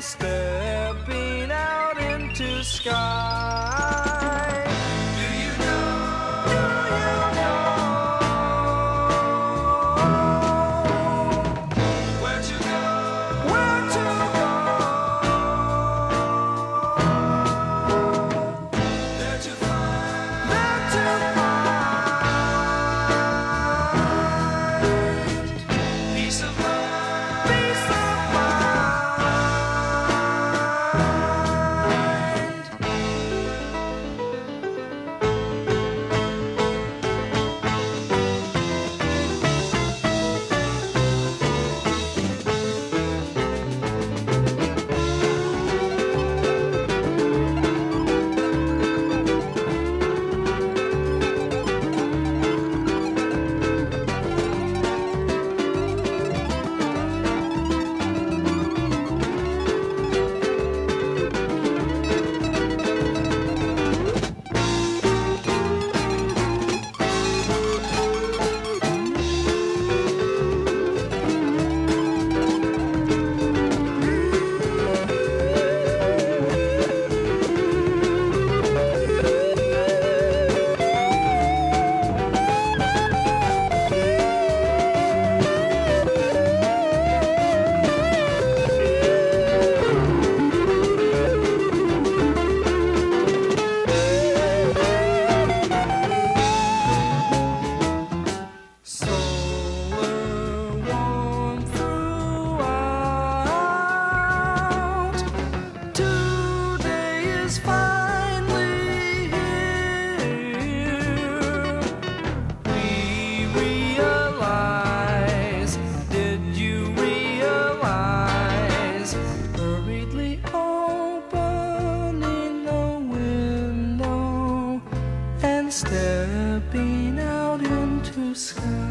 stepping out into sky. It's finally here. We realize, did you realize? Hurriedly opening the window and stepping out into sky.